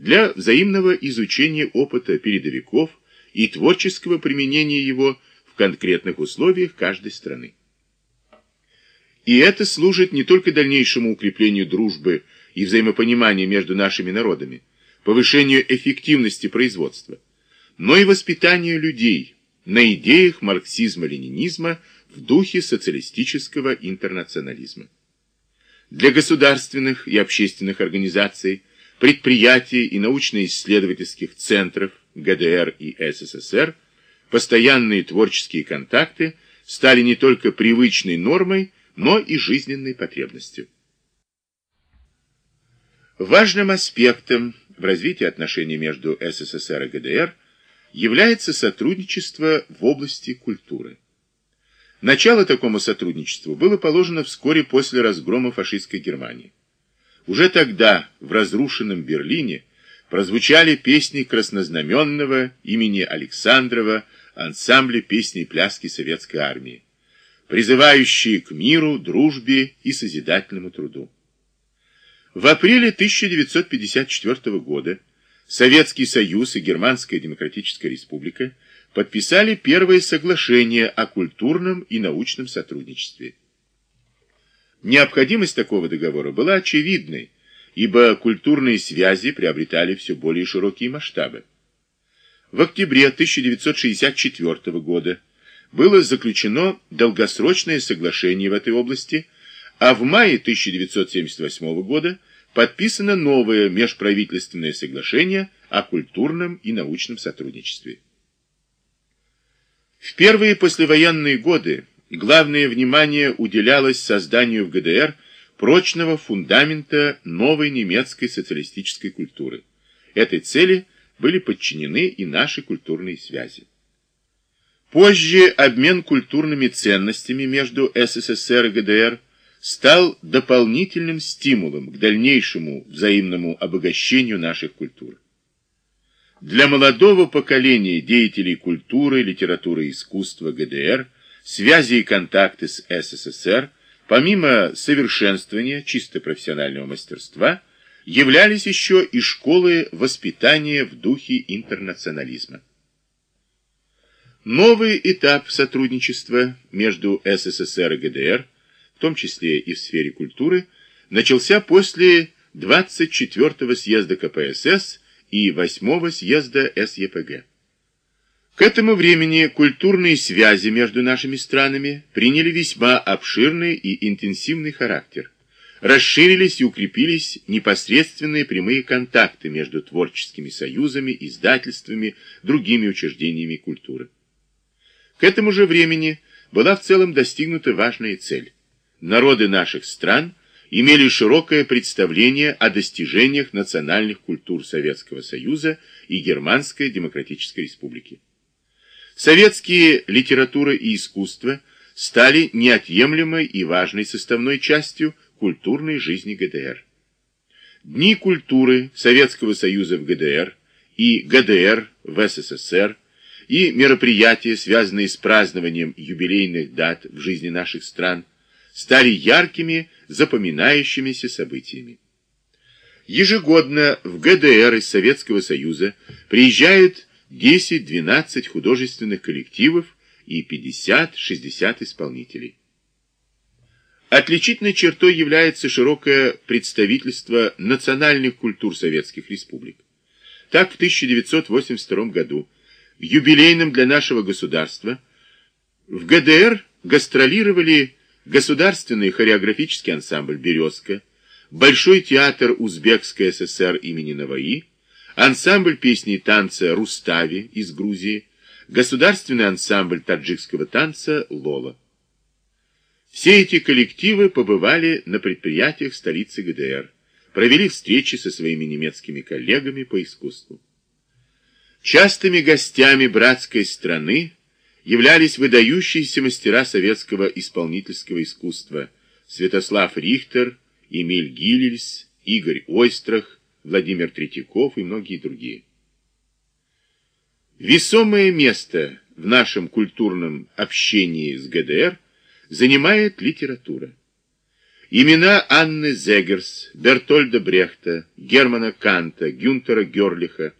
для взаимного изучения опыта передовиков и творческого применения его в конкретных условиях каждой страны. И это служит не только дальнейшему укреплению дружбы и взаимопонимания между нашими народами, повышению эффективности производства, но и воспитанию людей на идеях марксизма-ленинизма в духе социалистического интернационализма. Для государственных и общественных организаций, предприятий и научно-исследовательских центров ГДР и СССР постоянные творческие контакты стали не только привычной нормой, но и жизненной потребностью. Важным аспектом в развитии отношений между СССР и ГДР является сотрудничество в области культуры. Начало такому сотрудничеству было положено вскоре после разгрома фашистской Германии. Уже тогда в разрушенном Берлине прозвучали песни краснознаменного имени Александрова ансамбля песни и пляски советской армии, призывающие к миру, дружбе и созидательному труду. В апреле 1954 года Советский Союз и Германская Демократическая Республика подписали первое соглашение о культурном и научном сотрудничестве. Необходимость такого договора была очевидной, ибо культурные связи приобретали все более широкие масштабы. В октябре 1964 года было заключено долгосрочное соглашение в этой области, а в мае 1978 года подписано новое межправительственное соглашение о культурном и научном сотрудничестве. В первые послевоенные годы главное внимание уделялось созданию в ГДР прочного фундамента новой немецкой социалистической культуры. Этой цели были подчинены и наши культурные связи. Позже обмен культурными ценностями между СССР и ГДР стал дополнительным стимулом к дальнейшему взаимному обогащению наших культур. Для молодого поколения деятелей культуры, литературы и искусства ГДР связи и контакты с СССР, помимо совершенствования чисто профессионального мастерства, являлись еще и школы воспитания в духе интернационализма. Новый этап сотрудничества между СССР и ГДР, в том числе и в сфере культуры, начался после 24-го съезда КПСС и 8 съезда СЕПГ. К этому времени культурные связи между нашими странами приняли весьма обширный и интенсивный характер. Расширились и укрепились непосредственные прямые контакты между творческими союзами, издательствами, другими учреждениями культуры. К этому же времени была в целом достигнута важная цель. Народы наших стран – имели широкое представление о достижениях национальных культур Советского Союза и Германской Демократической Республики. Советские литература и искусство стали неотъемлемой и важной составной частью культурной жизни ГДР. Дни культуры Советского Союза в ГДР и ГДР в СССР и мероприятия, связанные с празднованием юбилейных дат в жизни наших стран, стали яркими запоминающимися событиями. Ежегодно в ГДР из Советского Союза приезжают 10-12 художественных коллективов и 50-60 исполнителей. Отличительной чертой является широкое представительство национальных культур советских республик. Так в 1982 году в юбилейном для нашего государства в ГДР гастролировали Государственный хореографический ансамбль «Березка», Большой театр Узбекской ССР имени Наваи, ансамбль песни и танца «Рустави» из Грузии, Государственный ансамбль таджикского танца «Лола». Все эти коллективы побывали на предприятиях столицы ГДР, провели встречи со своими немецкими коллегами по искусству. Частыми гостями братской страны являлись выдающиеся мастера советского исполнительского искусства Святослав Рихтер, Эмиль Гиллельс, Игорь Ойстрах, Владимир Третьяков и многие другие. Весомое место в нашем культурном общении с ГДР занимает литература. Имена Анны Зегерс, Бертольда Брехта, Германа Канта, Гюнтера Герлиха,